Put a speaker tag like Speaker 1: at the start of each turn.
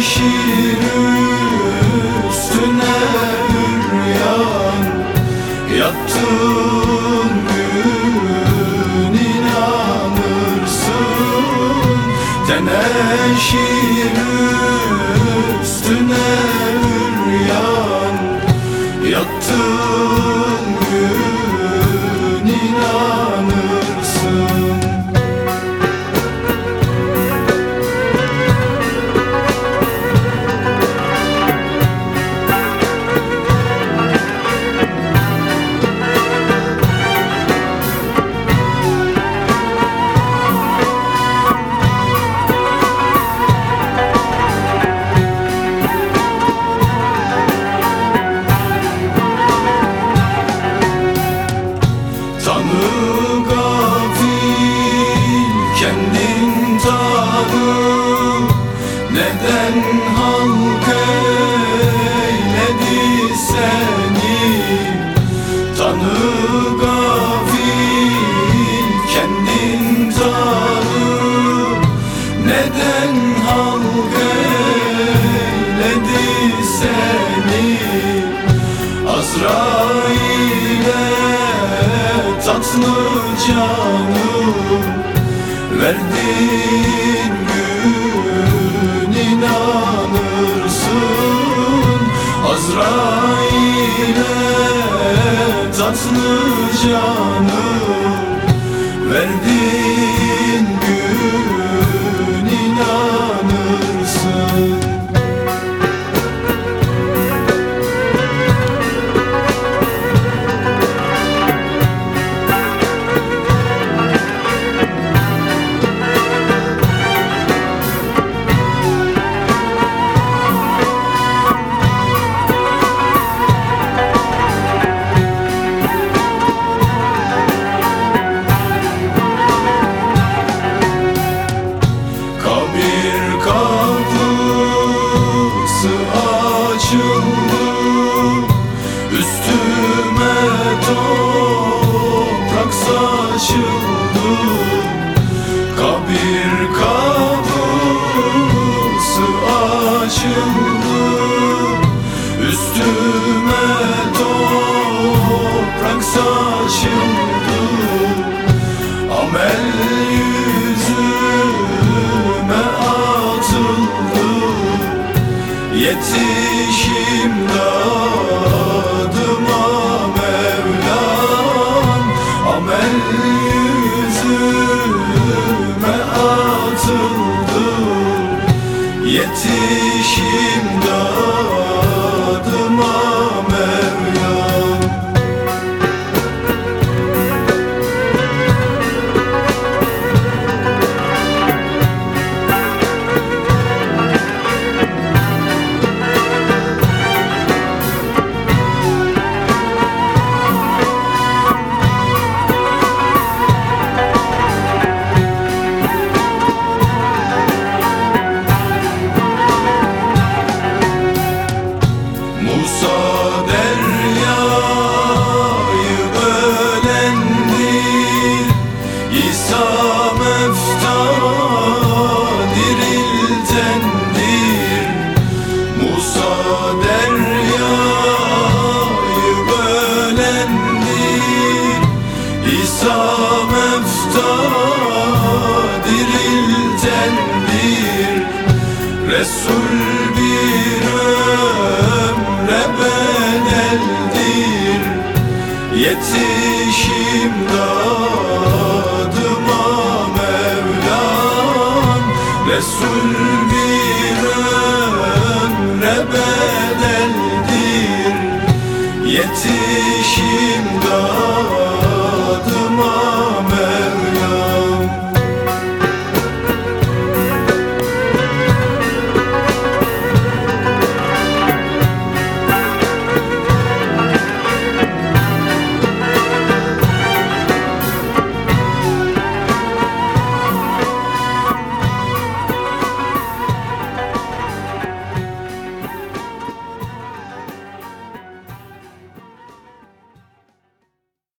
Speaker 1: şiir üstüne üryan Yattığın gün inanırsın. Teneşir üstüne üryan Yattığın Neden halk eyledi seni? Azrail'e tatlı canım Verdin gün inanırsın. Azrail'e tatlı canım Verdin bir İsa mefta diriltendir Musa deryayı bölendir. İsa mefta diriltendir Resul bir ömre bedeldir. Yetişim Resul bir ömre bedeldir. Yetişim